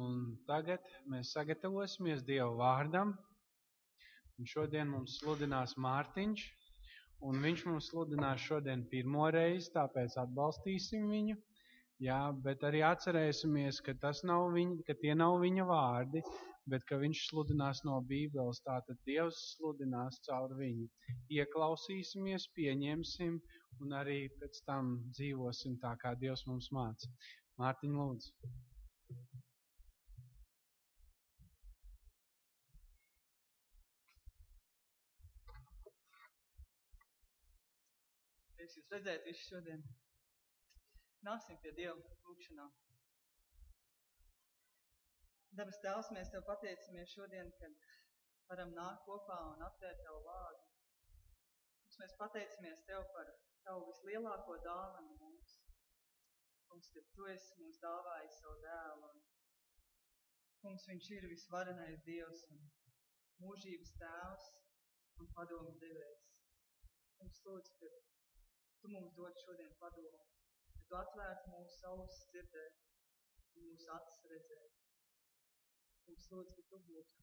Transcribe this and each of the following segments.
Un tagad mēs sagatavosimies Dieva vārdam. Un šodien mums sludinās Mārtiņš. Un viņš mums sludinās šodien pirmo reizi, tāpēc atbalstīsim viņu. Jā, bet arī atcerēsimies, ka, nav viņa, ka tie nav viņa vārdi, bet ka viņš sludinās no Bībeles. Tātad Dievs sludinās caur viņu. Ieklausīsimies, pieņemsim un arī pēc tam dzīvosim tā, kā Dievs mums māca. Mārtiņ, lūdzu. Redzēt visu šodien. Nāksim pie Dieva lūkšanā. Dabas Tēvs, mēs Tev pateicamies šodien, kad varam nākt kopā un atvērt Tavu vārdu. Kungs, mēs pateicamies Tev par Tavu vislielāko dāvanu mums. Kungs, ka Tu esi mums dāvājis savu dēlu. Kungs, Viņš ir visvarenais Dievs un mūžības tēvs un padomu devējs. Kungs, lūdzu, ka Tu mums dod šodien padomu tu atvērtu mūsu ausis dzirdēt mūsu acis redzēt. Mums lūdzu, ka tu būtu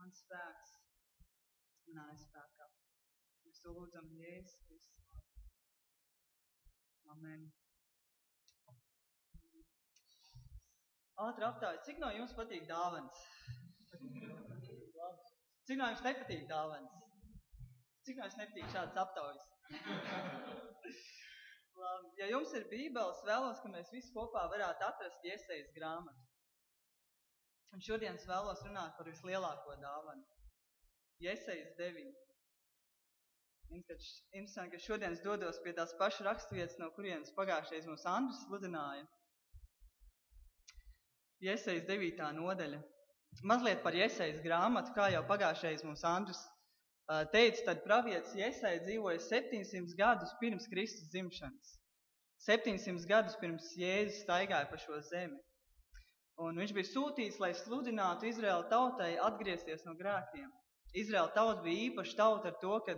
mans spēks manā spēkā. Mēs to lūdzam Jēzus Kristus. Amen. Ātri aptājas. Cik no jums patīk dāvans? Cik no jums nepatīk dāvans? Cik no jums nepatīk šāds aptaujas? ja jums ir bībeles, vēlos, ka mēs visi kopā varētu atrast iesejas grāmatu. Un šodien es vēlos runāt par vislielāko dāvanu. Iesejas 9. Interesanti, ka šodien es dodos pie tās pašas raksturvietas, no kurienes pagājušajā mums Andris sludināja. Iesejas 9. nodaļa. Mazliet par iesejas grāmatu, kā jau pagājušajā mums Andris teica, tad pravietis Iesai dzīvoja 700 gadus pirms Kristus dzimšanas. 700 gadus pirms Jēzus staigāja pa šo zemi. Un viņš bija sūtīts, lai sludinātu Izraēla tautai atgriezties no grēkiem. Izraēla tauta bija īpaša tauta ar to, ka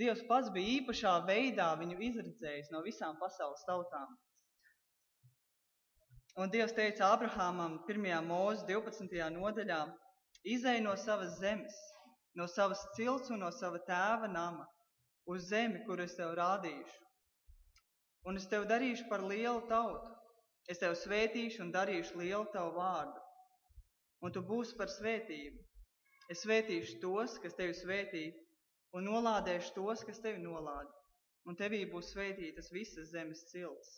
Dievs pats bija īpašā veidā viņu izredzējis no visām pasaules tautām. Un Dievs teica Abrahamam 1. mūzes 12. nodaļā, izēj no savas zemes, no savas cilts un no sava tēva nama uz zemi, kur es tev rādīšu. Un es tev darīšu par lielu tautu. Es tev svētīšu un darīšu lielu tavu vārdu. Un tu būsi par svētību. Es svētīšu tos, kas tevi svētī, un nolādēšu tos, kas tevi nolāda. Un tevī būs svētītas visas zemes cilts.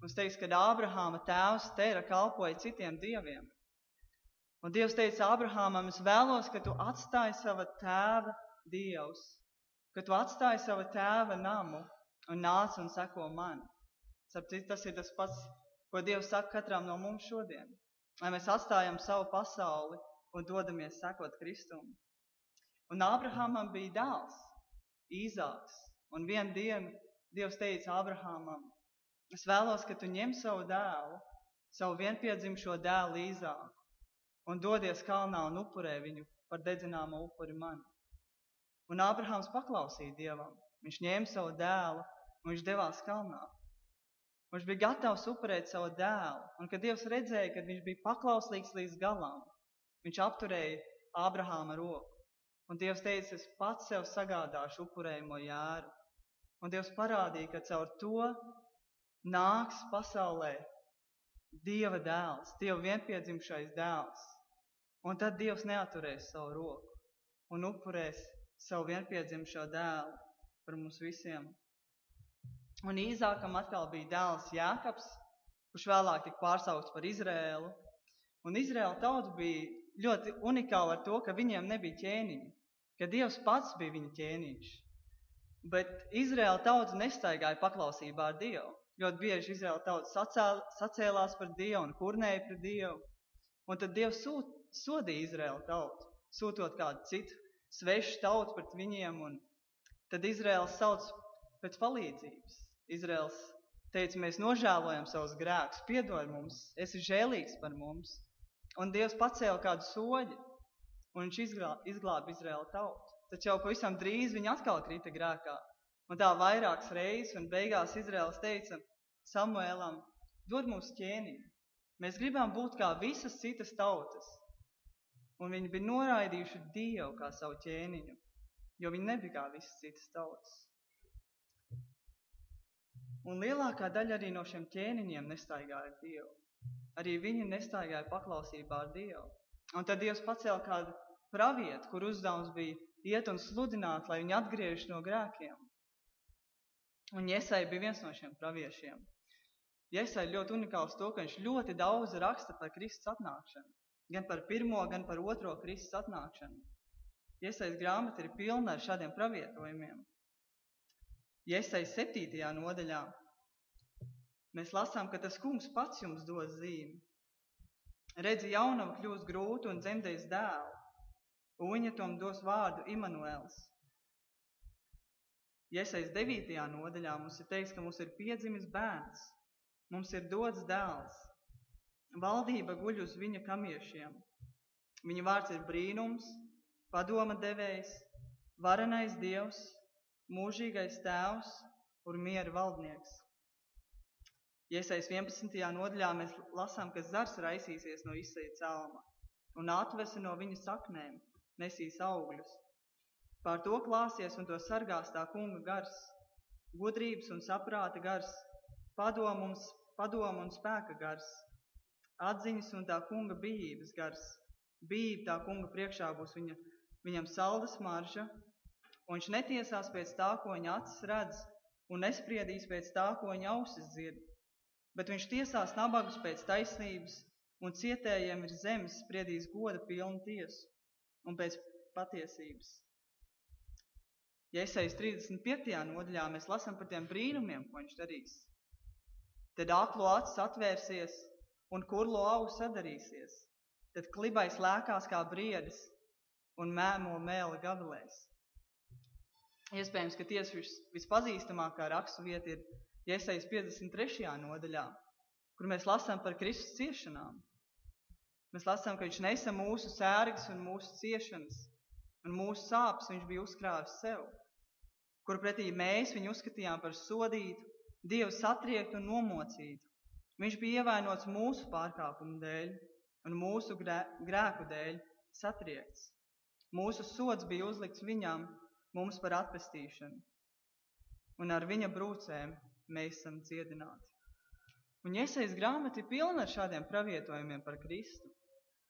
Mums teiks, ka Ābrahāma tēvs Tera kalpoja citiem dieviem. Un Dievs teica Abrahamam, es vēlos, ka tu atstāji sava tēva dievs, ka tu atstāji sava tēva namu un nāc un seko man. Sapcīt, tas ir tas pats, ko Dievs saka katram no mums šodien. Lai mēs atstājam savu pasauli un dodamies sekot Kristum. Un Abrahamam bija dēls, Īzāks. Un vienu dienu Dievs teica Abrahamam, es vēlos, ka tu ņem savu dēlu, savu vienpiedzimšo dēlu Īzāku un dodies kalnā un upurē viņu par dedzināmo upuri man. Un Ābrahāms paklausīja Dievam. Viņš ņēma savu dēlu un viņš devās kalnā. Viņš bija gatavs upurēt savu dēlu, un kad Dievs redzēja, ka viņš bija paklausīgs līdz galam, viņš apturēja Ābrahāma roku. Un Dievs teica, es pats sev sagādāšu upurējumu jēru. Un Dievs parādīja, ka caur to nāks pasaulē Dieva dēls, Dieva vienpiedzimšais dēls. Un tad Dievs neaturēs savu roku un upurēs savu vienpiedzimšo dēlu par mums visiem. Un Īzākam atkal bija dēls Jākaps, kurš vēlāk tika pārsaukts par Izrēlu. Un Izrēla tauta bija ļoti unikāla ar to, ka viņiem nebija ķēniņi, ka Dievs pats bija viņa ķēniņš. Bet Izrēla tauta nestaigāja paklausībā ar Dievu. Ļoti bieži Izraēla tauta sacēl, sacēlās par Dievu un kurnēja pret Dievu. Un tad Dievs sūt, sodīja Izraēla tautu, sūtot kādu citu svešu tautu pret viņiem. Un tad Izraēls sauc pēc palīdzības. Izraēls teica, mēs nožēlojam savus grēkus, piedod mums, esi žēlīgs par mums. Un Dievs pacēla kādu soļu, un viņš izglāba Izraēla tautu. Taču jau pavisam drīz viņi atkal krita grēkā. Un tā vairākas reizes, un beigās Izraels teica, Samuēlam, dod mums ķēniņu. Mēs gribam būt kā visas citas tautas. Un viņi bija noraidījuši Dievu kā savu ķēniņu, jo viņi nebija kā visas citas tautas. Un lielākā daļa arī no šiem ķēniņiem nestaigāja ar Dievu. Arī viņi nestaigāja paklausībā ar Dievu. Un tad Dievs pacēla kādu pravietu, kur uzdevums bija iet un sludināt, lai viņi atgriežas no grēkiem. Un Iesai bija viens no šiem praviešiem. Iesai ļoti unikāls to, ka viņš ļoti daudz raksta par Kristus atnākšanu. Gan par pirmo, gan par otro Kristus atnākšanu. Iesais grāmata ir pilna ar šādiem pravietojumiem. Iesai septītajā nodaļā mēs lasām, ka tas kungs pats jums dos zīmi. Redzi, jaunava kļūs grūti un dzemdēs dēlu, un viņa tom dos vārdu Immanuēls. Iesaist 9. nodaļā mums ir teikts, ka mums ir piedzimis bērns, mums ir dots dēls. Valdība guļ uz viņa kamiešiem. Viņa vārds ir brīnums, padoma devējs, varenais dievs, mūžīgais tēvs un miera valdnieks. Iesaist 11. nodaļā mēs lasām, ka zars raisīsies no izseja celma un atvesa no viņa saknēm, nesīs augļus. Pār to klāsies un to sargās tā kunga gars, gudrības un saprāta gars, padomu un spēka gars, atziņas un tā kunga bijības gars. Bijība tā kunga priekšā būs viņa, viņam saldas marža, un viņš netiesās pēc tā, ko viņa acis redz, un nespriedīs pēc tā, ko viņa ausis dzird. Bet viņš tiesās nabagus pēc taisnības, un cietējiem ir zemes spriedīs goda pilnu tiesu, un pēc patiesības. Ja esejas 35. nodaļā mēs lasām par tiem brīnumiem, ko viņš darīs, tad aklo acis atvērsies un kurlo auss sadarīsies. Tad klibais lēkās kā briedis un mēmo mēli gabalēs. Iespējams, ka tieši vis, vispazīstamākā rakstu vieta ir Iesaijas 53. nodaļā, kur mēs lasām par Kristus ciešanām. Mēs lasām, ka viņš nesa mūsu sērgas un mūsu ciešanas, un mūsu sāpes viņš bija uzkrāvis sev kur pretī mēs viņu uzskatījām par sodītu, Dievu satriektu un nomocītu. Viņš bija ievainots mūsu pārkāpumu dēļ un mūsu grēku dēļ satriekts. Mūsu sods bija uzlikts viņam, mums par atpestīšanu, un ar viņa brūcēm mēs esam dziedināti. Un iesaistīts grāmata ir pilna ar šādiem pravietojumiem par Kristu.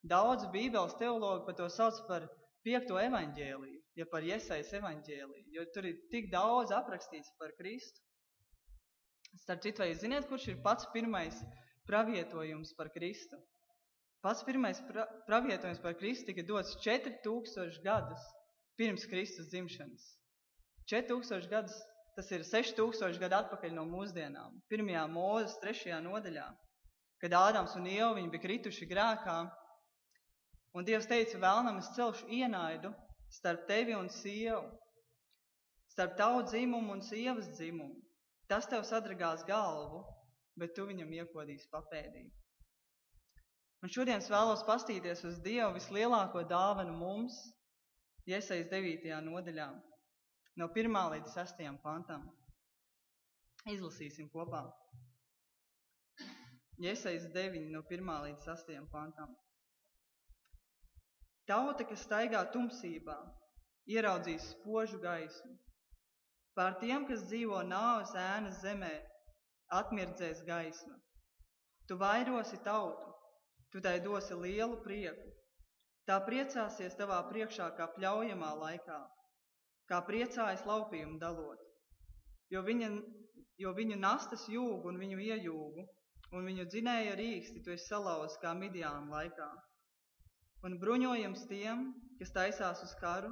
Daudz Bībeles teologi par to sauc par piekto evaņģēliju ja par iesaistītu evaņģēliju, jo tur ir tik daudz aprakstīts par Kristu. Starp citu, vai ziniet, kurš ir pats pirmais pravietojums par Kristu? Pats pirmais pra pravietojums par Kristu tika dots 4000 gadus pirms Kristus dzimšanas. 4000 gadus, tas ir 6000 gadu atpakaļ no mūsdienām. Pirmajā mūzes trešajā nodaļā, kad Ādams un Ieva bija krituši grēkā, un Dievs teica, vēlnam es celšu ienaidu starp tevi un sievu, starp tavu dzimumu un sievas dzimumu. Tas tev sadragās galvu, bet tu viņam iekodīsi papēdī. Un šodien es vēlos pastīties uz Dievu vislielāko dāvanu mums, iesaist 9. nodaļā, no 1. līdz 6. pantam. Izlasīsim kopā. Iesaist 9 no 1. līdz 8. pantam. Tauta, kas staigā tumsībā, ieraudzīs spožu gaismu. Pār tiem, kas dzīvo nāves ēnas zemē, atmirdzēs gaisma. Tu vairosi tautu, tu tai dosi lielu prieku. Tā priecāsies tavā priekšā kā pļaujamā laikā, kā priecājas laupījumu dalot. Jo, viņa, jo viņu nastas jūgu un viņu iejūgu, un viņu dzinēja rīksti tu esi salauz kā midiāna laikā un bruņojums tiem, kas taisās uz karu,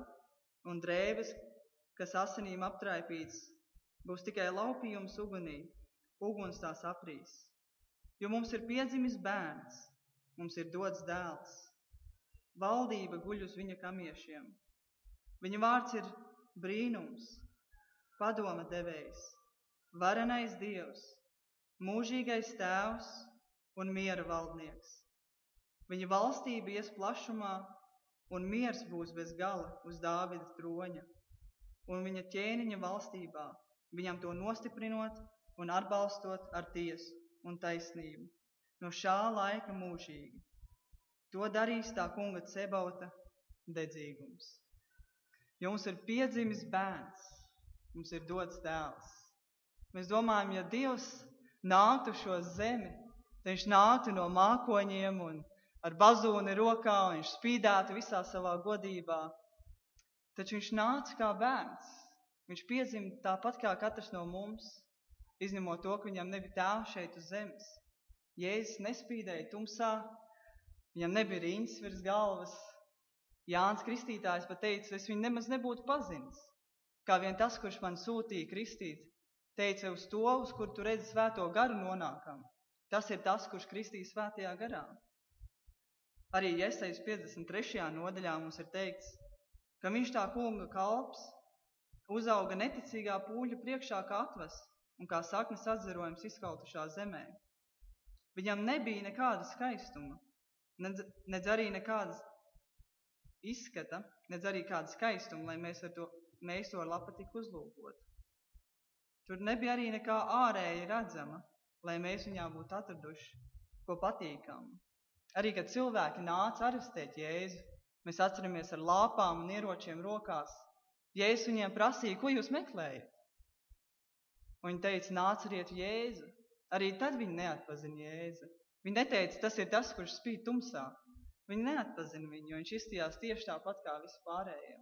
un drēbes, kas asinīm aptraipīts, būs tikai laupījums ugunī, uguns tās aprīs. Jo mums ir piedzimis bērns, mums ir dots dēls. Valdība guļ uz viņa kamiešiem. Viņa vārds ir brīnums, padoma devējs, varenais dievs, mūžīgais tēvs un miera valdnieks. Viņa valstība ies plašumā, un miers būs bez gala uz Dāvida troņa. Un viņa ķēniņa valstībā, viņam to nostiprinot un atbalstot ar tiesu un taisnību, no šā laika mūžīgi. To darīs tā kunga cebauta dedzīgums. Jo mums ir piedzimis bērns, mums ir dots dēls. Mēs domājam, ja Dievs nāktu šo zemi, tad viņš nāktu no mākoņiem un ar bazūni rokā, un viņš spīdētu visā savā godībā. Taču viņš nāca kā bērns. Viņš piedzima tāpat kā katrs no mums, izņemot to, ka viņam nebija tēvs šeit uz zemes. Jēzus nespīdēja tumsā, viņam nebija riņķis virs galvas. Jānis Kristītājs pat teica, es viņu nemaz nebūtu pazinis. Kā vien tas, kurš man sūtīja kristīt, teica uz to, uz kur tu redzi svēto garu nonākam. Tas ir tas, kurš kristīja svētajā garā. Arī Iesaijas 53. nodaļā mums ir teikts, ka viņš tā kunga kalps uzauga neticīgā pūļa priekšā kā atvas un kā saknes atzarojums izkautušā zemē. Viņam nebija nekāda skaistuma, nedz, nedz arī nekādas izskata, nedz arī kāda skaistuma, lai mēs, to, mēs to ar lapatiku uzlūkotu. Tur nebija arī nekā ārēji redzama, lai mēs viņā būtu atraduši ko patīkamu. Arī, kad cilvēki nāca arestēt Jēzu, mēs atceramies ar lāpām un ieročiem rokās. Jēzus viņiem prasīja, ko jūs meklējat? Un viņi teica, nāciet Jēzu. Arī tad viņi neatpazina Jēzu. Viņi neteica, tas ir tas, kurš spīd tumsā. Viņi neatpazina viņu, jo viņš izstījās tieši tāpat kā vispārējie.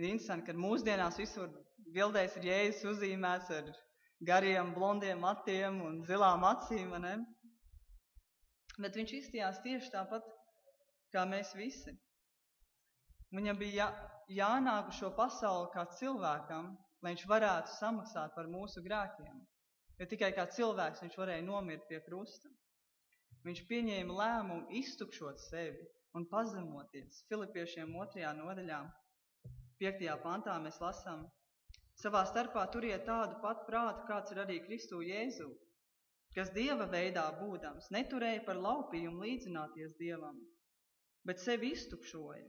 Ir interesanti, ka mūsdienās visur bildēs ir Jēzus uzzīmēts ar gariem, blondiem matiem un zilām acīm. Ne? Bet viņš izstījās tieši tāpat kā mēs visi. Viņam bija jā, jānāk uz šo pasauli kā cilvēkam, lai viņš varētu samaksāt par mūsu grēkiem. Jo tikai kā cilvēks viņš varēja nomirt pie krusta. Viņš pieņēma lēmumu iztukšot sevi un pazemoties. Filipiešiem otrajā nodaļā, piektajā pantā mēs lasām, savā starpā turiet tādu pat prātu, kāds ir arī Kristu Jēzu, kas Dieva veidā būdams, neturēja par laupījumu līdzināties Dievam, bet sevi iztukšoja,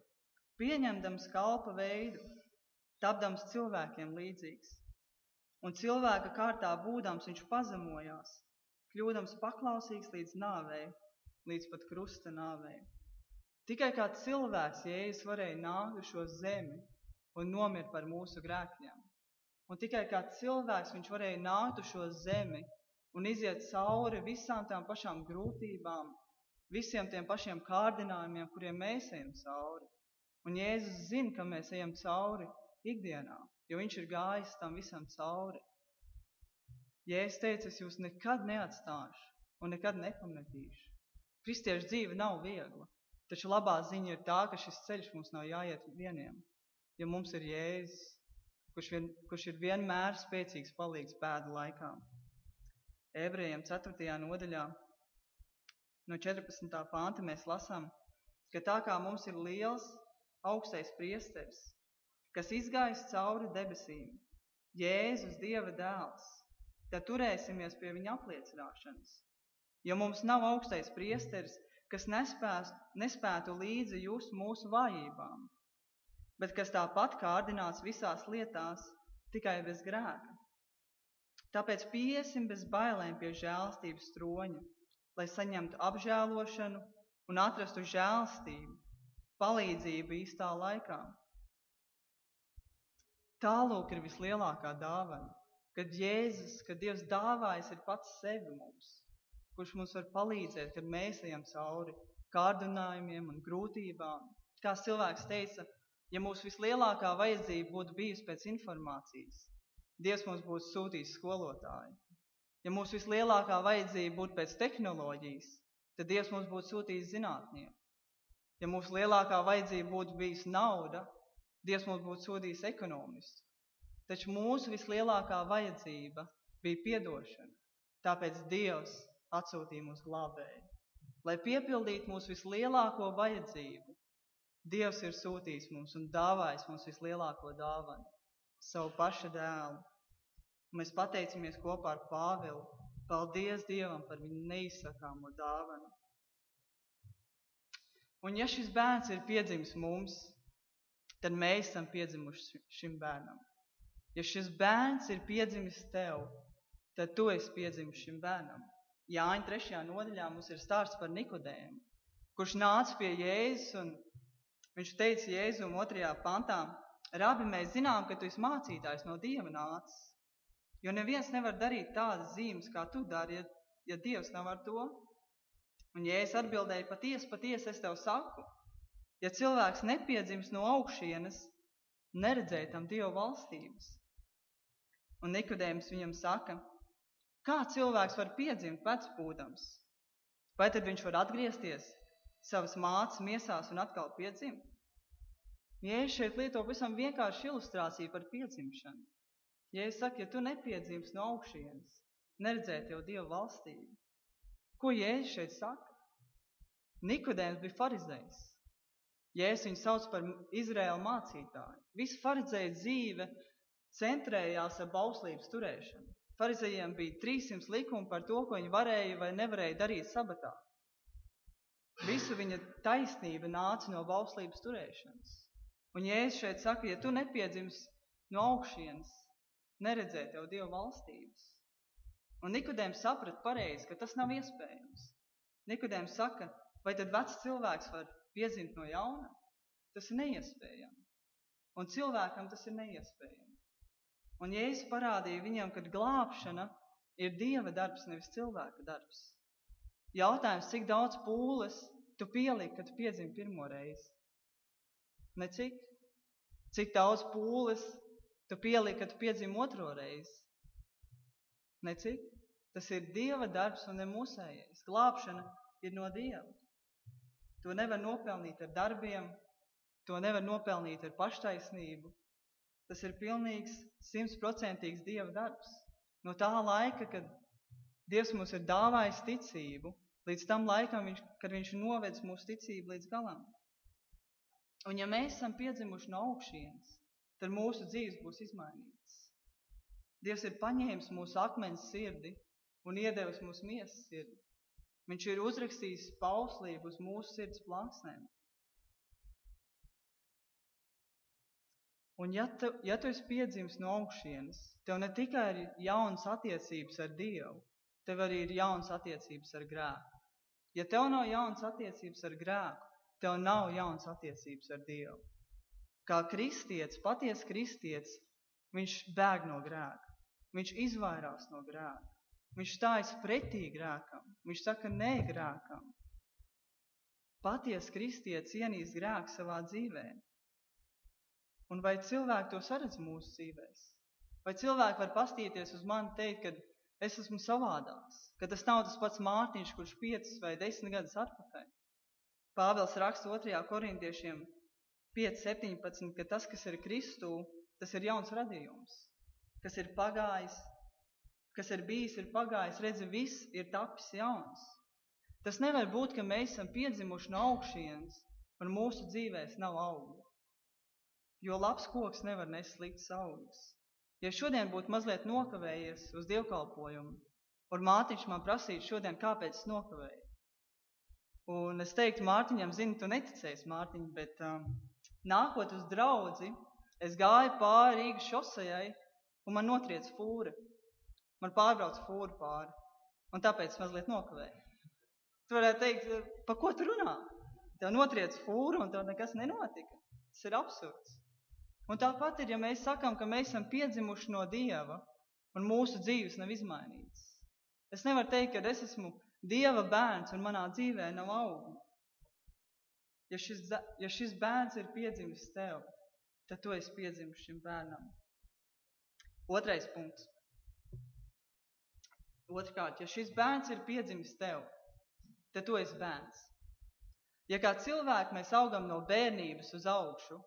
pieņemdams kalpa veidu, tapdams cilvēkiem līdzīgs un cilvēka kārtā būdams viņš pazemojās, kļūdams paklausīgs līdz nāvei, līdz pat krusta nāvei. Tikai kā cilvēks Jēzus varēja nākt uz šo zemi un nomirt par mūsu grēkiem. Un tikai kā cilvēks viņš varēja nākt uz šo zemi un iziet cauri visām tām pašām grūtībām, visiem tiem pašiem kārdinājumiem, kuriem mēs ejam cauri. Un Jēzus zina, ka mēs ejam cauri ikdienā jo viņš ir gājis tam visam cauri. Ja es teicu, es jūs nekad neatstāšu un nekad nepametīšu. Kristiešu dzīve nav viegla, taču labā ziņa ir tā, ka šis ceļš mums nav jāiet vieniem, jo mums ir Jēzus, kurš, vien, kurš ir vienmēr spēcīgs palīgs bēdu laikā. Ebrejiem 4. nodaļā no 14. pānta mēs lasām, ka tā kā mums ir liels augstais priesteris, kas izgājis cauri debesīm, Jēzus Dieva dēls, tad turēsimies pie viņa apliecināšanas. Jo mums nav augstais priesteris, kas nespēs, nespētu līdzi jūs mūsu vājībām, bet kas tāpat kārdināts visās lietās, tikai bez grēka. Tāpēc piesim bez bailēm pie žēlstības troņa, lai saņemtu apžēlošanu un atrastu žēlstību, palīdzību īstā laikā. Tālūk ir vislielākā dāvana, kad Jēzus, kad Dievs dāvājas ir pats sevi mums, kurš mums var palīdzēt, kad mēs ejam cauri kārdinājumiem un grūtībām. Kā cilvēks teica, ja mūsu vislielākā vajadzība būtu bijusi pēc informācijas, Dievs mums būtu sūtījis skolotāju. Ja mūsu vislielākā vajadzība būtu pēc tehnoloģijas, tad Dievs mums būtu sūtījis zinātnieku. Ja mūsu lielākā vajadzība būtu bijusi nauda, Dievs mums būtu sodījis ekonomistu. Taču mūsu vislielākā vajadzība bija piedošana. Tāpēc Dievs atsūtīja mūsu glābēju. Lai piepildītu mūsu vislielāko vajadzību, Dievs ir sūtījis mums un dāvājis mums vislielāko dāvanu - savu pašu dēlu. Mēs pateicamies kopā ar Pāvilu. Paldies Dievam par viņu neizsakāmo dāvanu. Un ja šis bērns ir piedzimis mums, tad mēs esam piedzimuši šim bērnam. Ja šis bērns ir piedzimis tev, tad tu esi piedzimis šim bērnam. Jāņa 3. nodaļā mums ir stāsts par Nikodēmu, kurš nāca pie Jēzus un viņš teica Jēzum 2. pantā, Rabi, mēs zinām, ka tu esi mācītājs no Dieva nācis, jo neviens nevar darīt tādas zīmes, kā tu dari, ja, ja Dievs nav ar to. Un Jēzus atbildēja, patiesi, patiesi es tev saku, ja cilvēks nepiedzims no augšienes, neredzēja tam Dieva valstības. Un Nikodējums viņam saka, Kā cilvēks var piedzimt vecpūdams? Vai tad viņš var atgriezties savas mātes miesās un atkal piedzimt? Jēzus šeit lieto pavisam vienkāršu ilustrāciju par piedzimšanu. Jēzus saka, ja tu nepiedzims no augšienes, neredzēt jau Dieva valstību. Ko Jēzus šeit saka? Nikodēms bija farizējs. Jēzus viņu sauc par Izraēlu mācītāju. Visa farizēja dzīve centrējās ar bauslības turēšanu. Farizējiem bija 300 likumi par to, ko viņi varēja vai nevarēja darīt sabatā. Visu viņa taisnība nāca no bauslības turēšanas. Un Jēzus šeit saka, ja tu nepiedzims no augšienes, neredzēt tev Dieva valstības. Un Nikodēms saprata pareizi, ka tas nav iespējams. Nikodēms saka, vai tad vecs cilvēks var piedzimt no jauna? Tas ir neiespējami. Un cilvēkam tas ir neiespējami. Un Jēzus parādīja viņam, ka glābšana ir Dieva darbs, nevis cilvēka darbs. Jautājums, cik daudz pūles tu pieliki, kad piedzimi pirmo reizi? Ne cik? Daudz pūles tu pieliki, kad piedzimi otro reizi? Ne cik? Tas ir Dieva darbs un ne mūsējais. Glābšana ir no Dieva. To nevar nopelnīt ar darbiem, to nevar nopelnīt ar paštaisnību, Tas ir pilnīgs, simtprocentīgs Dieva darbs. No tā laika, kad Dievs mums ir dāvājis ticību, līdz tam laikam, viņš, kad Viņš novedz mūsu ticību līdz galam. Un ja mēs esam piedzimuši no augšienes, tad mūsu dzīves būs izmainītas. Dievs ir paņēmis mūsu akmens sirdi un iedevis mūsu miesas sirdi. Viņš ir uzrakstījis pauslību uz mūsu sirds plāksnēm. Un ja tu, ja tu esi piedzimis no augšienes, tev ne tikai ir jaunas attiecības ar Dievu, tev arī ir jaunas attiecības ar grēku. Ja tev nav jaunas attiecības ar grēku, tev nav jaunas attiecības ar Dievu. Kā kristietis, patiesa kristietis, viņš bēg no grēka, viņš izvairās no grēka, viņš stājas pretī grēkam, viņš saka nē grēkam. Patiesa kristietis ienīst grēku savā dzīvēm. Un vai cilvēki to saredz mūsu dzīvēs? Vai cilvēki var pastīties uz mani teikt, ka es esmu savādāks, ka tas nav tas pats Mārtiņš, kurš piecas vai desmit gadus atpakaļ? Pāvils raksta 2. korintiešiem 5.17, ka tas, kas ir Kristū, tas ir jauns radījums, kas ir pagājis, kas ir bijis, ir pagājis, redzi, viss ir tapis jauns. Tas nevar būt, ka mēs esam piedzimuši no augšienes un mūsu dzīvēs nav augļu. Jo labs koks nevar nest sliktas augļus. Ja šodien būtu mazliet nokavējies uz dievkalpojumu, un mātiņš man prasītu šodien, kāpēc es nokavēju. Un es teiktu Mārtiņam, zini, tu neticēsi Mārtiņ, bet um, nākot uz draudzi, es gāju pāri Rīgas šosejai, un man notriec fūra. Man pārbrauc fūra pāri, un tāpēc mazliet nokavēju. Tu varētu teikt, pa ko tu runā? Tev notriec fūra, un tev nekas nenotika. Tas ir absurds. Un tāpat ir, ja mēs sakām, ka mēs esam piedzimuši no Dieva un mūsu dzīves nav izmainītas. Es nevaru teikt, ka es esmu Dieva bērns un manā dzīvē nav augu. Ja šis, ja šis bērns ir piedzimis tev, tad tu esi piedzimis šim bērnam. Otrais punkts. Otrkārt, ja šis bērns ir piedzimis tev, tad tu esi bērns. Ja kā cilvēki mēs augam no bērnības uz augšu,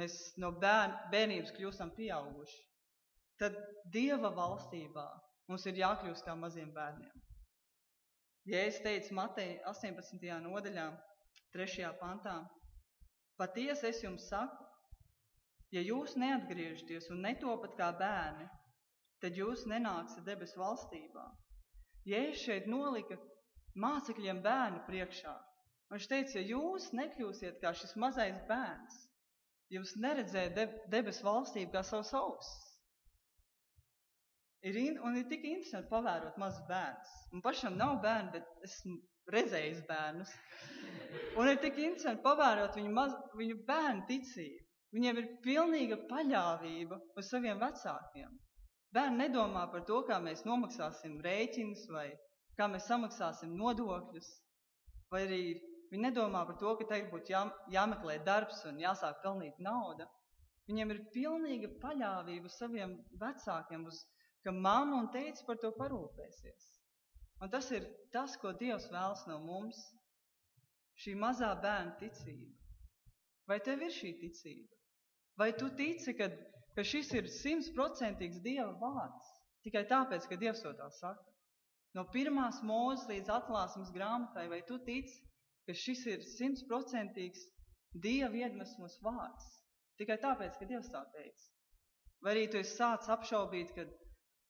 mēs no bērn, bērnības kļūstam pieauguši, tad Dieva valstībā mums ir jākļūst kā maziem bērniem. Jēzus teica Mateja 18. nodaļā, 3. pantā, patiesi es jums saku, ja jūs neatgriežaties un netopat kā bērni, tad jūs nenāksiet debesu valstībā. Jēzus šeit nolika mācekļiem bērnu priekšā. Viņš teica, ja jūs nekļūsiet kā šis mazais bērns, Jūs neredzējat de, debesu valstību kā savus ausis. ir, in, ir tik interesanti pavērot mazus bērnus. Man pašam nav bērni, bet esmu redzējis bērnus. Un ir tik interesanti pavērot viņu, maz, viņu bērnu ticību. Viņiem ir pilnīga paļāvība uz saviem vecākiem. Bērni nedomā par to, kā mēs nomaksāsim rēķinus vai kā mēs samaksāsim nodokļus. Vai arī viņi nedomā par to, ka tagad būtu jā, jāmeklē darbs un jāsāk pelnīt naudu. Viņiem ir pilnīga paļāvība uz saviem vecākiem, uz, ka mamma un teica par to parūpēsies. Un tas ir tas, ko Dievs vēlas no mums. Šī mazā bērna ticība. Vai tev ir šī ticība? Vai tu tici, ka, ka šis ir simtprocentīgs Dieva vārds? Tikai tāpēc, ka Dievs to tā saka. No pirmās mūzes līdz atklāsmes grāmatai, vai tu tici, ka šis ir simtprocentīgs Dieva iedvesmas vārds? Tikai tāpēc, ka Dievs tā teica. Vai arī tu esi sācis apšaubīt, ka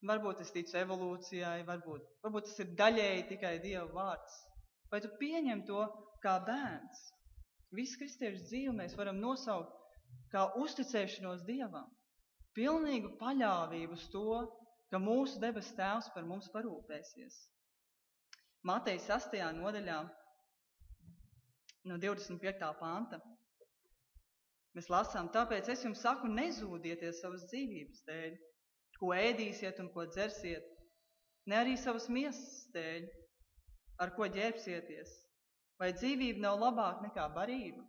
Varbūt es ticu evolūcijai, varbūt, varbūt tas ir daļēji tikai Dieva vārds. Vai tu pieņem to kā bērns? Visu kristiešu dzīvi mēs varam nosaukt kā uzticēšanos Dievam. Pilnīgu paļāvību uz to, ka mūsu debes tēvs par mums parūpēsies. Mateja 6. nodaļā no 25. panta. Mēs lasām, tāpēc es jums saku, nezūdieties savas dzīvības dēļ, ko ēdīsiet un ko dzersiet, ne arī savas miesas dēļ, ar ko ģērbsieties. Vai dzīvība nav labāka nekā barība?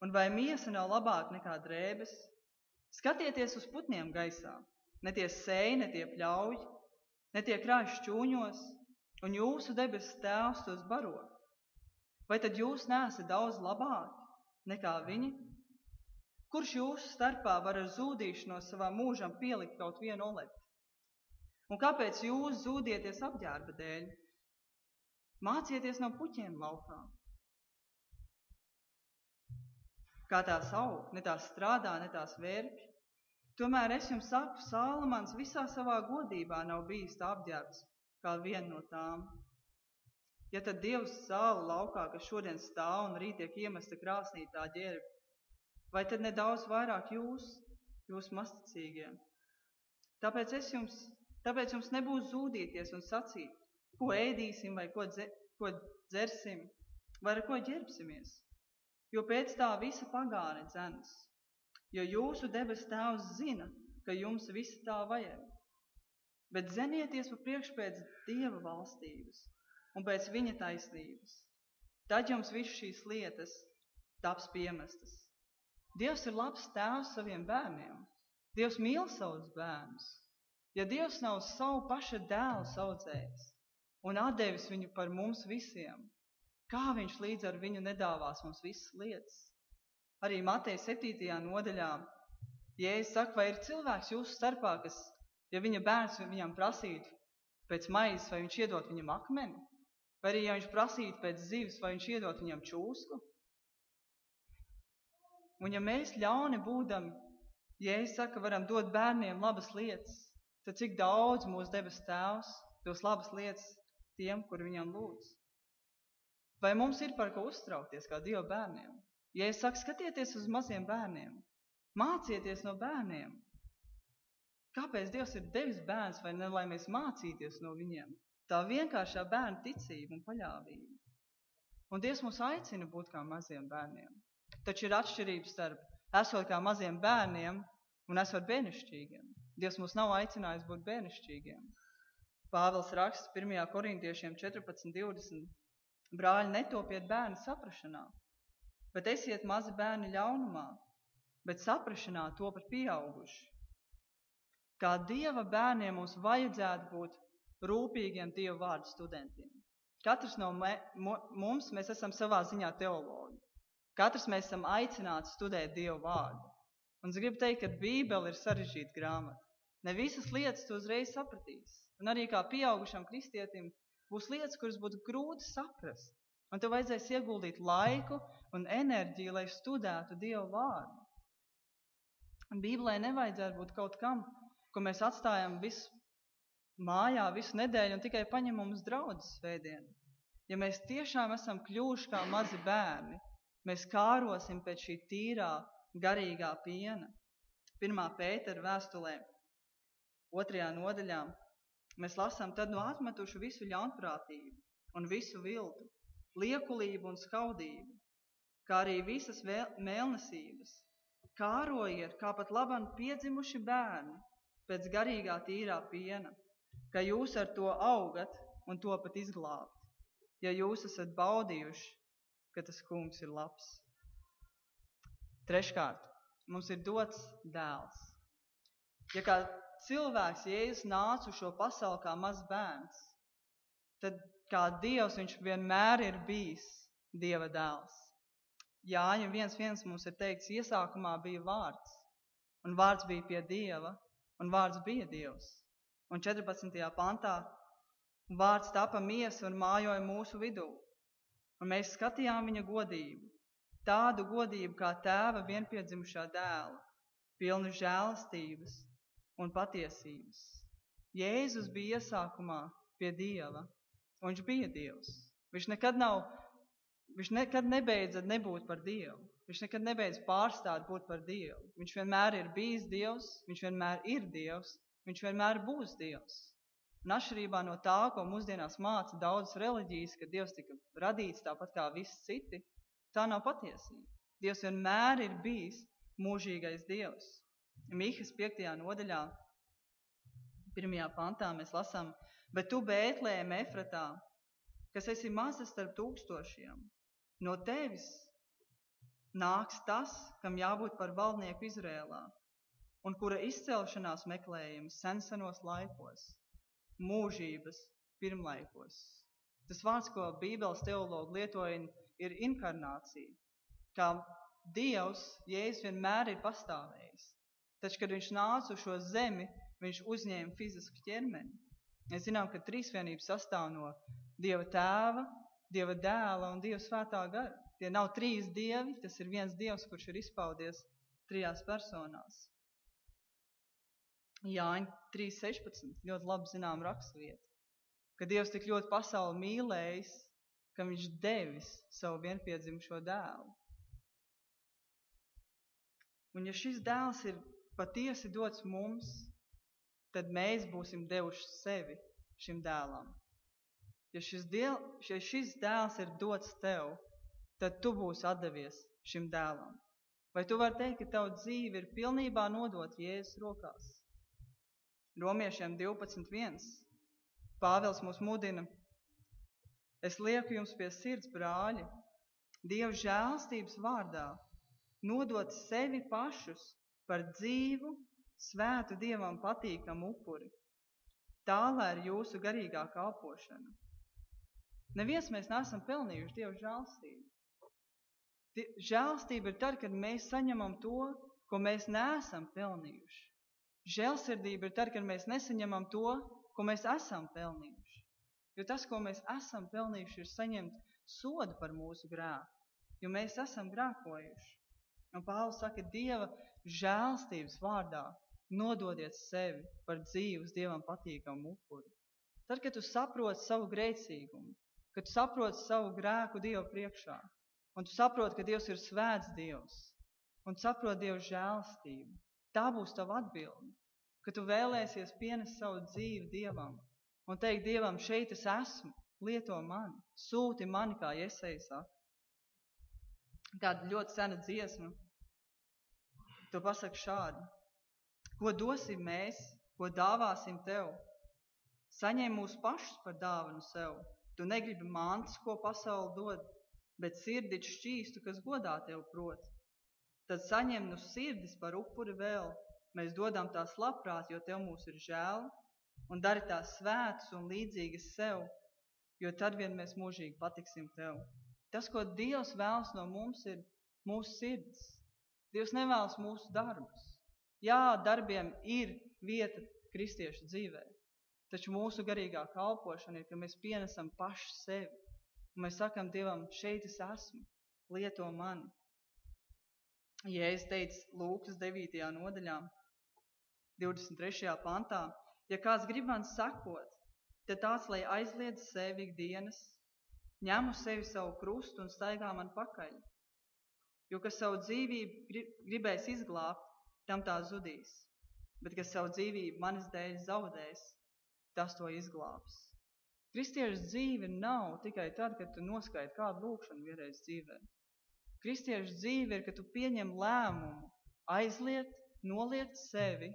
Un vai miesa nav labāka nekā drēbes? Skatieties uz putniem gaisā. Ne tie sēž, ne tie pļauj, ne tie krāj šķūņos, un jūsu debesu tēvs tos baro. Vai tad jūs neesat daudz labāki nekā viņi? Kurš jūsu starpā var ar zūdīšanos savā mūžam pielikt kaut vienu olekti? Un kāpēc jūs zūdieties apģērba dēļ? Mācieties no puķiem laukā. Kā tās aug, ne tās strādā, ne tās vērpj. Tomēr es jums saku, Sālamans visā savā godībā nav bijis tā apģērbs kā viena no tām. Ja tad Dievs sāla laukā, kas šodien stāv un rīt tiek iemesta krāsnī tā ģērba, vai tad nedaudz vairāk jūs, jūs masticīgie? Tāpēc, jums, tāpēc jums nebūs zūdīties un sacīt, ko ēdīsim vai ko, dze, ko dzersim, vai ar ko ģērbsimies. Jo pēc tā visa pagāne dzenas, jo jūsu debes tēvs zina, ka jums visa tā vajag. Bet zenieties pa priekš pēc Dieva valstības un pēc viņa taisnības. Tad jums viss šīs lietas taps piemestas. Dievs ir labs tēvs saviem bērniem. Dievs mīl savus bērnus. Ja Dievs nav savu paša dēlu saucējis un atdevis viņu par mums visiem, kā viņš līdz ar viņu nedāvās mums visas lietas? Arī Mateja 7. nodaļā, ja es saku, vai ir cilvēks jūsu starpā, kas, ja viņa bērns viņam prasītu pēc maizes, vai viņš iedot viņam akmeni, vai arī, ja viņš prasītu pēc zivis, vai viņš iedot viņam čūsku, Un ja mēs ļauni būdam, ja es saku, varam dot bērniem labas lietas, tad cik daudz mūsu debes tēvs dos labas lietas tiem, kur viņam lūdz? Vai mums ir par ko uztraukties kā Dieva bērniem? Ja es saku, skatieties uz maziem bērniem, mācieties no bērniem. Kāpēc Dievs ir devis bērns, vai ne, lai mēs mācīties no viņiem? Tā vienkāršā bērna ticība un paļāvība. Un Dievs mūs aicina būt kā maziem bērniem. Taču ir atšķirības starp esot kā maziem bērniem un esot bērnišķīgiem. Dievs mūs nav aicinājis būt bērnišķīgiem. Pāvils raksta 1. korintiešiem 14.20. Brāļi, netopiet bērnu saprašanā, bet esiet mazi bērni ļaunumā, bet saprašanā topat pieauguši. Kā dieva bērniem mums vajadzētu būt rūpīgiem dievu vārdu studentiem. Katrs no me, mums mēs esam savā ziņā teologi. Katrs mēs esam aicināti studēt Dievu vārdu. Un es gribu teikt, ka Bībele ir sarežģīta grāmata. Ne visas lietas tu uzreiz sapratīsi. Un arī kā pieaugušam kristietim būs lietas, kuras būtu grūti saprast. Un tev vajadzēs ieguldīt laiku un enerģiju, lai studētu Dievu vārdu. Un Bībelē nevajadzētu būt kaut kam, ko mēs atstājam visu mājā visu nedēļu un tikai paņemam uz draudzes svētdienu. Ja mēs tiešām esam kļuvuši kā mazi bērni, Mēs kārosim pēc šī tīrā, garīgā piena. Pirmā pētera vēstulē, otrajā nodaļā, mēs lasām, tad no atmetuši visu ļaunprātību un visu viltu, liekulību un skaudību, kā arī visas mēlnesības. Kārojiet, kā pat labam piedzimuši bērni, pēc garīgā tīrā piena, ka jūs ar to augat un to pat izglābt, ja jūs esat baudījuši, ka tas kungs ir labs. Treškārt, mums ir dots dēls. Ja kā cilvēks, Jēzus nāca uz šo pasauli kā mazs bērns, tad kā Dievs viņš vienmēr ir bijis Dieva dēls. Jāņa viens viens mums ir teikts, iesākumā bija vārds, un vārds bija pie Dieva, un vārds bija Dievs. Un 14. pantā vārds tapa miesa un mājoja mūsu vidū, un mēs skatījām viņa godību, tādu godību kā tēva vienpiedzimušā dēla, pilnu žēlastības un patiesības. Jēzus bija iesākumā pie Dieva, un viņš bija Dievs. Viņš nekad, nav, viņš nekad nebeidza nebūt par Dievu. Viņš nekad nebeidz pārstāt būt par Dievu. Viņš vienmēr ir bijis Dievs, viņš vienmēr ir Dievs, viņš vienmēr būs Dievs. Un atšķirībā no tā, ko mūsdienās māca daudzas reliģijas, ka Dievs tika radīts tāpat kā visi citi, tā nav patiesība. Dievs vienmēr ir bijis mūžīgais Dievs. Mihas 5. nodaļā, 1. pantā mēs lasām, bet tu Bētlēm Efratā, kas esi maza starp tūkstošiem, no tevis nāks tas, kam jābūt par valdnieku Izrēlā, un kura izcelšanās meklējums sensenos laikos, mūžības pirmlaikos. Tas vārds, ko Bībeles teologi lietoja, ir inkarnācija, kā Dievs, Jēzus vienmēr ir pastāvējis. Taču, kad viņš nāca uz šo zemi, viņš uzņēma fizisku ķermeni. Mēs zinām, ka trīsvienība sastāv no Dieva tēva, Dieva dēla un Dieva svētā gara. Tie nav trīs dievi, tas ir viens dievs, kurš ir izpaudies trijās personās. Jāņa 3.16. ļoti labi zinām raksturvieta, ka Dievs tik ļoti pasauli mīlējis, ka viņš devis savu vienpiedzimušo dēlu. Un ja šis dēls ir patiesi dots mums, tad mēs būsim devuši sevi šim dēlam. Ja šis, diel, ja šis dēls ir dots tev, tad tu būsi atdevies šim dēlam. Vai tu vari teikt, ka tava dzīve ir pilnībā nodot Jēzus rokās? Romiešiem 12.1. Pāvils mūs mudina. Es lieku jums pie sirds, brāļi, Dieva žēlstības vārdā, nodot sevi pašus par dzīvu, svētu dievam patīkamu upuri. Tā lai ir jūsu garīgā kalpošana. Neviens mēs neesam pelnījuši Dieva žēlstību. Žēlstība ir tad, kad mēs saņemam to, ko mēs neesam pelnījuši. Žēlsirdība ir tad, kad mēs nesaņemam to, ko mēs esam pelnījuši. Jo tas, ko mēs esam pelnījuši, ir saņemt sodu par mūsu grēku, jo mēs esam grēkojuši. Un Pāvils saka, Dieva žēlstības vārdā nododiet sevi par dzīves Dievam patīkamu upuri. Tad, kad tu saproti savu grēcīgumu, kad tu saproti savu grēku Dievu priekšā, un tu saproti, ka Dievs ir svēts Dievs, un saproti Dievu žēlstību, tā būs tava atbilde, ka tu vēlēsies pienest savu dzīvi Dievam un teikt Dievam, šeit es esmu, lieto mani, sūti mani, kā Iesaija saka. Tāda ļoti sena dziesma, To pasaka šādi. Ko dosim mēs, ko dāvāsim tev? Saņem mūs pašus par dāvanu sev. Tu negribi mantas, ko pasauli dod, bet sirdi šķīstu, kas godā tev prot. Tad saņem no sirdis par upuri vēl. Mēs dodam tās labprāt, jo tev mūs ir žēl, un dari tās svētas un līdzīgas sev, jo tad vien mēs mūžīgi patiksim tev. Tas, ko Dievs vēlas no mums, ir mūsu sirds. Dievs nevēlas mūsu darbus. Jā, darbiem ir vieta kristiešu dzīvē, taču mūsu garīgā kalpošana ir, ka mēs pienesam paši sevi. Un mēs sakam Dievam, šeit es esmu, lieto mani. Ja es teicu Lūkas 9. nodaļā, 23. pantā, ja kāds grib man sakot, tad tāds, lai aizliedz sevi ikdienas, ņem uz sevi savu krustu un staigā man pakaļ. Jo kas savu dzīvību gribēs izglābt, tam tā zudīs. bet kas savu dzīvību manis dēļ zaudēs, tas to izglābs. Kristiešu dzīve nav tikai tad, kad tu noskaidri kādu lūkšanu vienreiz dzīvē. Kristiešu dzīve ir, kad tu pieņem lēmumu aizliet, noliegt sevi,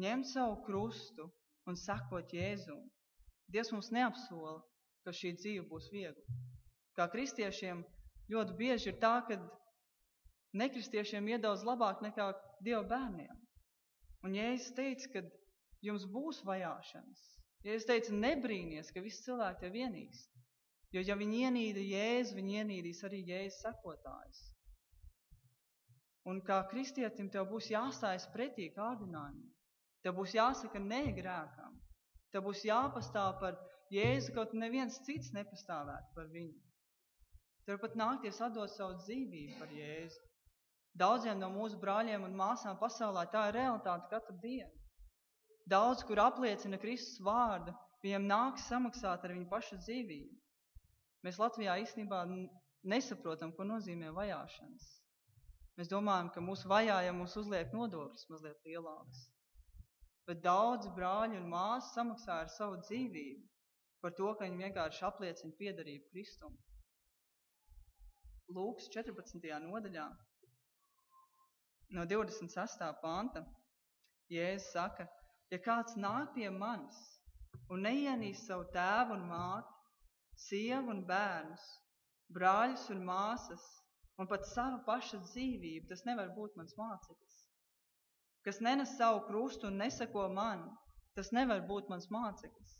ņemt savu krustu un sakot Jēzum. Dievs mums neapsola, ka šī dzīve būs viegla. Kā kristiešiem ļoti bieži ir tā, ka nekristiešiem iet daudz labāk nekā Dieva bērniem. Un Jēzus teica, ka jums būs vajāšanas. Jēzus teica, nebrīnies, ka visi cilvēki tev ienīst. Jo ja viņi ienīda Jēzu, viņi ienīdīs arī Jēzus sekotājus. Un kā kristietim tev būs jāstājas pretī kārdinājumam. Tev būs jāsaka nē grēkam. Tev būs jāpastāv par Jēzu, kaut neviens cits nepastāvētu par viņu. Tev pat nākties atdot savu dzīvību par Jēzu. Daudziem no mūsu brāļiem un māsām pasaulē tā ir realitāte katru dienu. Daudz, kur apliecina Kristus vārdu, viņiem nāks samaksāt ar viņu pašu dzīvību. Mēs Latvijā īstenībā nesaprotam, ko nozīmē vajāšanas. Mēs domājam, ka mūsu vajāja mūs uzliek nodokļus mazliet lielākas. Bet daudzi brāļi un māsas samaksā ar savu dzīvību par to, ka viņi vienkārši apliecina piedarību Kristum. Lūks 14. nodaļā no 26. panta Jēzus saka, ja kāds nāk pie manis un neienīst savu tēvu un māti, sievu un bērnus, brāļus un māsas un pat savu paša dzīvību, tas nevar būt mans māceklis. Kas nenes savu krustu un neseko man, tas nevar būt mans māceklis.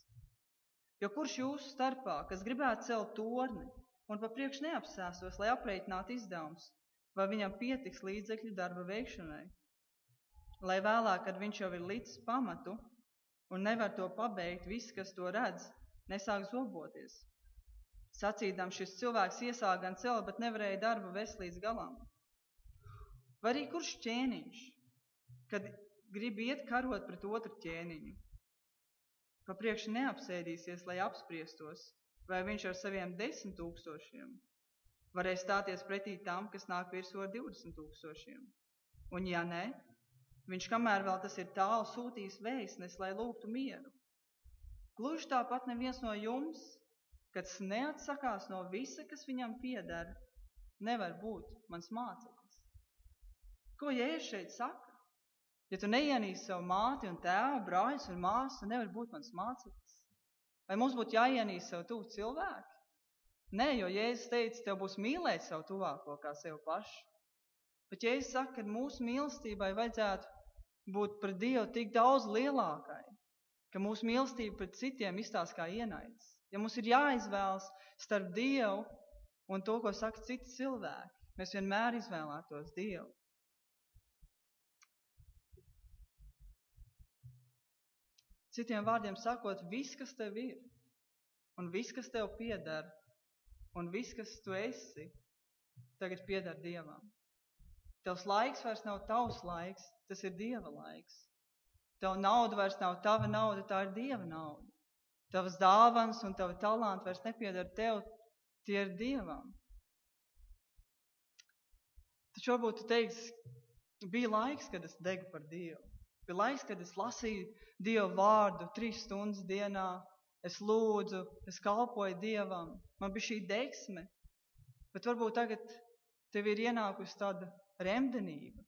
Jo kurš jūsu starpā, kas gribētu celt torni un pa priekš neapsēstos, lai aprēķinātu izdevumus, vai viņam pietiks līdzekļu darba veikšanai. Lai vēlāk, kad viņš jau ir līdz pamatu un nevar to pabeigt, viss, kas to redz, nesāk zoboties. Sacīdam, šis cilvēks iesāk gan celu, bet nevarēja darbu vest līdz galam. Vai arī kurš ķēniņš, kad grib iet karot pret otru ķēniņu, pa priekšu neapsēdīsies, lai apspriestos, vai viņš ar saviem desmit tūkstošiem varēs stāties pretī tam, kas nāk virsū ar 20 tūkstošiem. Un ja nē, viņš kamēr vēl tas ir tālu sūtīs vēstnes, lai lūgtu mieru. Gluži tāpat neviens no jums, kad neatsakās no visa, kas viņam pieder, nevar būt mans māceklis. Ko Jēzus šeit saka? Ja tu neienīsi savu māti un tēvu, brāļus un māsu, nevar būt mans māceklis. Vai mums būtu jāienīst savu tuvu cilvēku? Nē, jo Jēzus teica, tev būs mīlēt savu tuvāko kā sev pašu. Bet Jēzus saka, ka mūsu mīlestībai vajadzētu būt pret Dievu tik daudz lielākai, ka mūsu mīlestība pret citiem izstāsta kā ienaids. Ja mums ir jāizvēlas starp Dievu un to, ko saka citi cilvēki, mēs vienmēr izvēlētos Dievu. Citiem vārdiem sakot, viss, kas tev ir, un viss, kas tev pieder, un viss, kas tu esi, tagad pieder Dievam. Tavs laiks vairs nav tavs laiks, tas ir Dieva laiks. Tava nauda vairs nav tava nauda, tā ir Dieva nauda. Tavas dāvans un tava talanti vairs nepieder tev, tie ir Dievam. Taču varbūt tu teiksi, bija laiks, kad es degu par Dievu. Bija laiks, kad es lasīju Dievu vārdu trīs stundas dienā, es lūdzu, es kalpoju Dievam man bija šī deksme, bet varbūt tagad tev ir ienākusi tāda remdenība.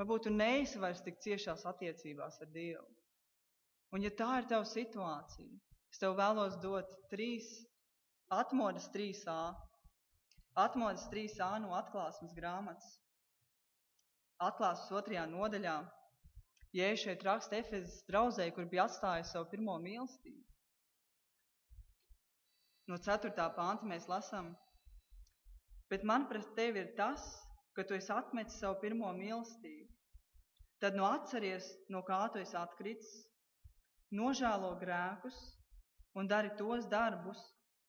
Varbūt tu neesi vairs tik ciešās attiecībās ar Dievu. Un ja tā ir tava situācija, es tev vēlos dot trīs, atmodas 3a, atmodas 3a no atklāsmes grāmatas. Atklāsmes otrajā nodaļā, ja šeit raksta Efezes draudzē, kur bija atstājusi savu pirmo mīlestību. No 4. pānta mēs lasām, bet man pret tevi ir tas, ka tu esi atmetis savu pirmo mīlestību. Tad no atceries, no kā tu esi atkritis, nožēlo grēkus un dari tos darbus,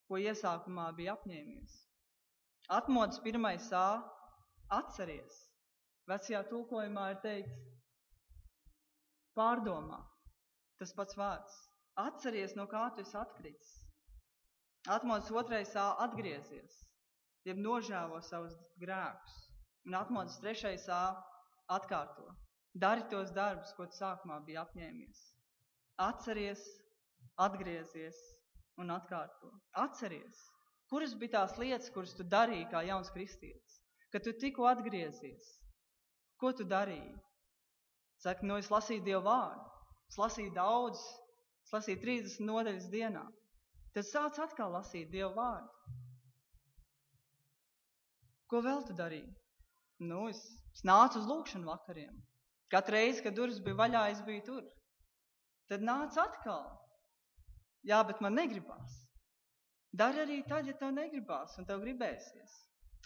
ko iesākumā bija apņēmies. Atmodas pirmais sā, atceries. Vecajā tulkojumā ir teikts, pārdomā. Tas pats vārds. Atceries, no kā tu esi atkritis. Atmodas otrais atgriezies, jeb nožēlo savus grēkus. Un atmodas trešais atkārto. Dari tos darbus, ko sākumā biji apņēmies. Atceries, atgriezies un atkārto. Atceries, kuras bija tās lietas, kuras tu darīji kā jauns kristietis, kad tu tikko atgriezies. Ko tu darīji? Saka, nu es lasīju Dievu vārdu, es lasīju daudz, es lasīju 30 nodaļas dienā. Tad sāc atkal lasīt Dievu vārdu. Ko vēl tu darīji? Nu, es, es nācu uz lūkšanu vakariem. Katru reizi, kad durvis bija vaļā, es biju tur. Tad nāc atkal. Jā, bet man negribās. Dari arī tad, ja tev negribās un tev gribēsies.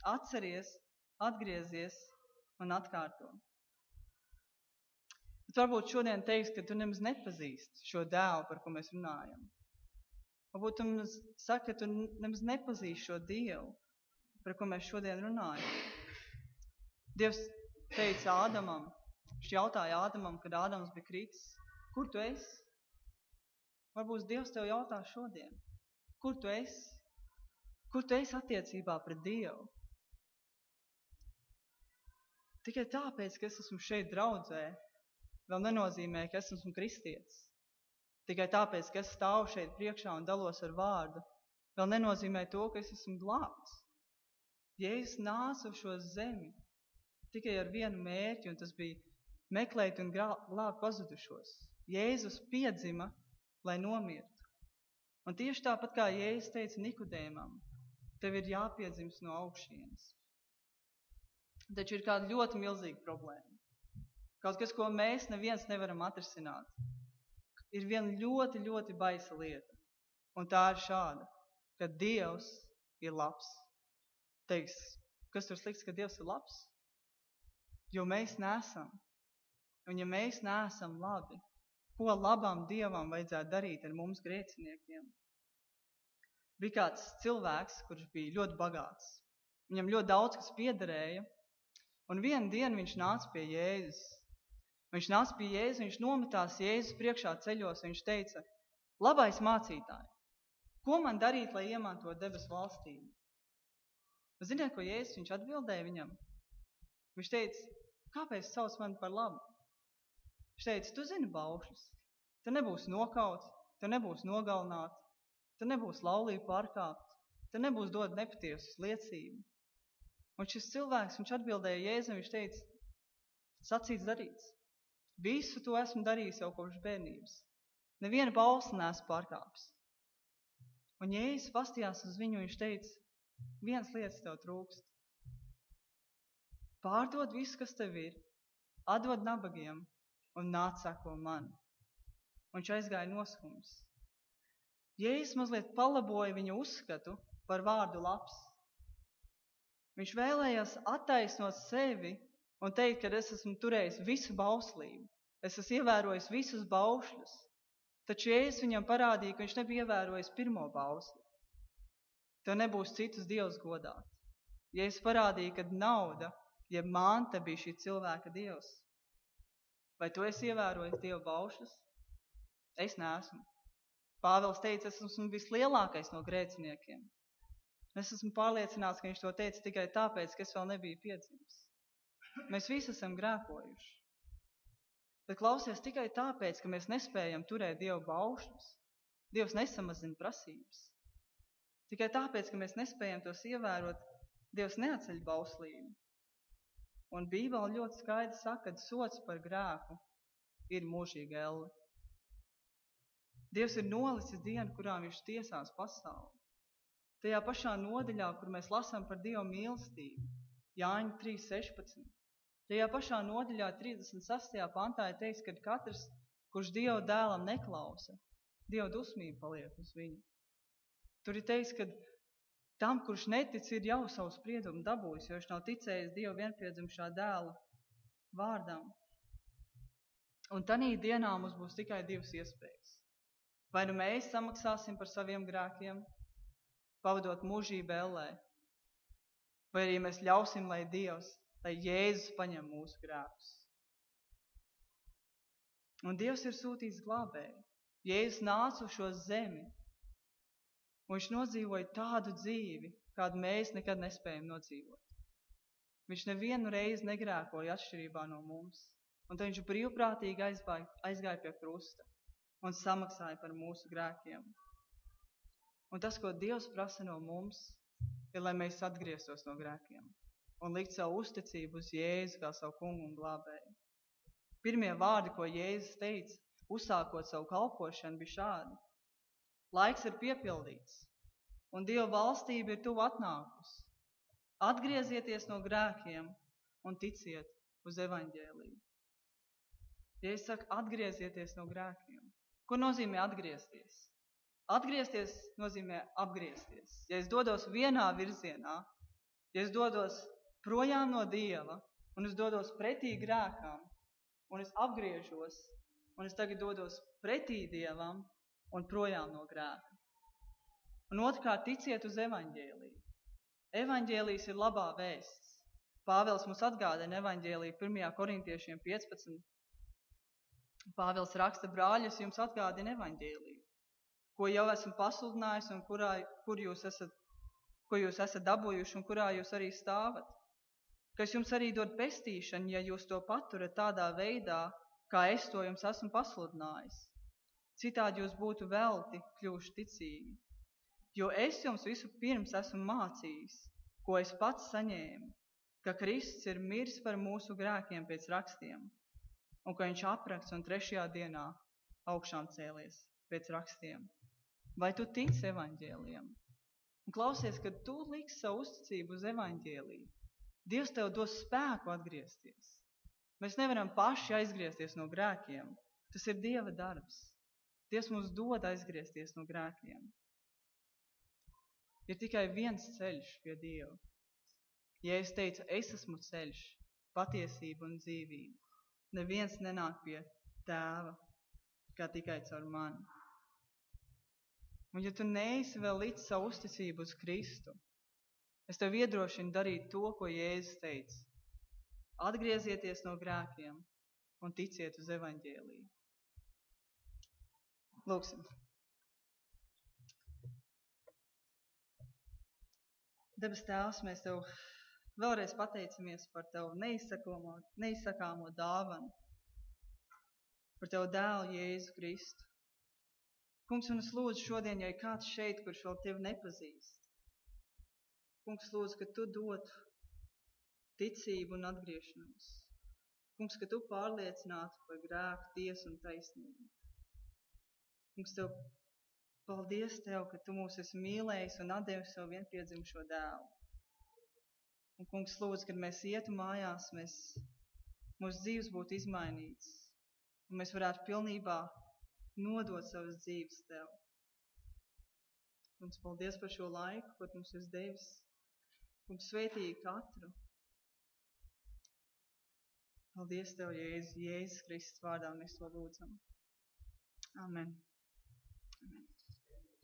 Atceries, atgriezies un atkārto. Bet varbūt šodien teiks, ka tu nemaz nepazīsti šo dēlu, par ko mēs runājam. Varbūt tu mums saki, ka tu nemaz nepazīsti šo Dievu, par ko mēs šodien runājam. Dievs teica Ādamam, Viņš jautāja Ādamam, kad Ādams bija kritis, kur tu esi? Varbūt Dievs tev jautā šodien, kur tu esi? Kur tu esi attiecībā pret Dievu? Tikai tāpēc, ka es esmu šeit draudzē, vēl nenozīmē, ka es esmu kristietis. Tikai tāpēc, ka es stāvu šeit priekšā un dalos ar vārdu, vēl nenozīmē to, ka es esmu glābts. Jēzus nāca uz šo zemi tikai ar vienu mērķi, un tas bija meklēt un glābt pazudušos. Jēzus piedzima, lai nomirtu. Un tieši tāpat kā Jēzus teica Nikodēmam, tev ir jāpiedzimst no augšienes. Taču ir kāda ļoti milzīga problēma. Kaut kas, ko mēs neviens nevaram atrisināt. Ir viena ļoti, ļoti baisa lieta. Un tā ir šāda, ka Dievs ir labs. Teiks, kas tur slikts, ka Dievs ir labs? Jo mēs nesam. Un ja mēs neesam labi, ko labam Dievam vajadzētu darīt ar mums grēciniekiem? Bija kāds cilvēks, kurš bija ļoti bagāts. Viņam ļoti daudz kas piederēja. Un vienu dienu viņš nāca pie Jēzus. Viņš nāca pie Jēzus, viņš nometās Jēzus priekšā ceļos, viņš teica, labais mācītāji, ko man darīt, lai iemantotu debesu valstību? Ziniet, ko Jēzus viņš atbildēja viņam? Viņš teica, kāpēc sauc mani par labu? Viņš teica, tu zini baušļus. Tu nebūsi nokauts, tu nebūsi nogalināts, tu nebūsi laulību pārkāpt, tu nebūsi dot nepatiesu liecību. Un šis cilvēks, viņš atbildēja Jēzum, viņš teica, sacīts darīts. Visu to esmu darījis jau kopš bērnības. Neviena bausli neesmu pārkāpis. Un Jēzus pastījās uz viņu, viņš teica, viens lietas tev trūkst. Pārdod visu, kas tev ir, atdod nabagiem un nāc sako man. Un viņš aizgāja noskums. Jēzus mazliet palaboja viņa uzskatu par vārdu labs. Viņš vēlējās attaisnot sevi un teikt, ka es esmu turējis visu bauslību. Es esmu ievērojis visus baušļus. Taču Jēzus viņam parādīja, ka viņš nebija ievērojis pirmo bausli. Tev nebūs citus dievs godāt. Jēzus parādīja, ka nauda, jeb manta bija šī cilvēka dievs. Vai tu esi ievērojis Dieva baušas? Es neesmu. Pāvils teica, es esmu vislielākais no grēciniekiem. Es esmu pārliecināts, ka viņš to teica tikai tāpēc, ka es vēl nebiju piedzimis. Mēs visi esam grēkojuši. Bet klausies tikai tāpēc, ka mēs nespējam turēt Dieva baušas. Dievs nesamazina prasības. Tikai tāpēc, ka mēs nespējam tos ievērot, Dievs neatceļ bauslību. Un Bībele ļoti skaidri saka, ka sots par grēku ir mūžīga elle. Dievs ir nolicis dienu, kurā viņš tiesās pasauli. Tajā pašā nodaļā, kur mēs lasām par Dieva mīlestību, Jāņa 3.16. Tajā pašā nodaļā, 36. pantā, ir teikts, ka katrs, kurš Dieva dēlam neklausa, Dieva dusmība paliek uz viņu. Tur ir teikts, ka Tam, kurš netic, ir jau savu spriedumu dabūjis, jo viņš nav ticējis Dieva vienpiedzimšā dēla vārdam. Un tanī dienā mums būs tikai divas iespējas. Vai nu mēs samaksāsim par saviem grēkiem, pavadot mūžību ellē, vai arī mēs ļausim, lai Dievs, lai Jēzus paņem mūsu grēkus. Un Dievs ir sūtījis glābēju. Jēzus nāca uz šo zemi, Un viņš nodzīvoja tādu dzīvi, kādu mēs nekad nespējam nodzīvot. Viņš nevienu reizi negrēkoja atšķirībā no mums. Un tad viņš brīvprātīgi aizgāja, aizgāja pie krusta un samaksāja par mūsu grēkiem. Un tas, ko Dievs prasa no mums, ir, lai mēs atgrieztos no grēkiem un likt savu uzticību uz Jēzu kā savu kungu un glābēju. Pirmie vārdi, ko Jēzus teica, uzsākot savu kalpošanu, bija šādi: Laiks ir piepildīts, un Dieva valstība ir tuvu atnākusi. Atgriezieties no grēkiem un ticiet uz evaņģēlīju. Ja es saku, atgriezieties no grēkiem, ko nozīmē atgriezties? Atgriezties nozīmē apgriezties. Ja es dodos vienā virzienā, ja es dodos projām no Dieva un es dodos pretī grēkām, un es apgriežos, un es tagad dodos pretī Dievam un projām no grēka. Un otrkārt, ticiet uz evaņģēlīju. Evaņģēlijs ir labā vēsts. Pāvils mums atgādina evaņģēlīju 1. korintiešiem 15. Pāvils raksta, brāļus, jums atgādina evaņģēlīju, ko jau esmu pasludinājis un kurā, kur jūs esat, ko jūs esat dabūjuši un kurā jūs arī stāvat. Kas jums arī dod pestīšanu, ja jūs to paturat tādā veidā, kā es to jums esmu pasludinājis. Citādi jūs būtu velti kļuvuši ticīgi. Jo es jums visu pirms esmu mācījis, ko es pats saņēmu, ka Kristus ir miris par mūsu grēkiem pēc rakstiem, un ka viņš aprakts un trešajā dienā augšām cēlies pēc rakstiem. Vai tu tici evaņģēliem? Un klausies, kad tu liksi savu uzticību uz evaņģēliju, Dievs tev dos spēku atgriezties. Mēs nevaram paši aizgriezties no grēkiem. Tas ir Dieva darbs. Dievs mums dod aizgriezties no grēkiem. Ir tikai viens ceļš pie Dieva. Ja es teicu, es esmu ceļš, patiesība un dzīvība, neviens nenāk pie tēva, kā tikai caur mani. Un ja tu neesi vēl līdz savu uzticību uz Kristu, es tev iedrošinu darīt to, ko Jēzus teica. Atgriezieties no grēkiem un ticiet uz evaņģēlīju. Lūksim. Debes Tēvs, mēs Tev vēlreiz pateicamies par Tavu neizsakāmo dāvanu, par Tavu dēlu Jēzu Kristu. Kungs, un es lūdzu šodien, ja ir kāds šeit, kurš vēl Tevi nepazīst, Kungs, lūdzu, ka Tu dotu ticību un atgriešanos. Kungs, ka Tu pārliecinātu par grēku, tiesu un taisnību. Kungs, Tev paldies Tev, ka Tu mūs esi mīlējis un atdevis savu vienpiedzimušo dēlu. Un, kungs, lūdzu, kad mēs ietu mājās, mēs, mūsu dzīves būtu izmainīts, un mēs varētu pilnībā nodot savas dzīves Tev. Kungs, paldies par šo laiku, ko mums esi devis. Kungs, svētīgi katru. Paldies Tev, Jēzus, Jēzus Kristus vārdā, mēs to lūdzam. Amen.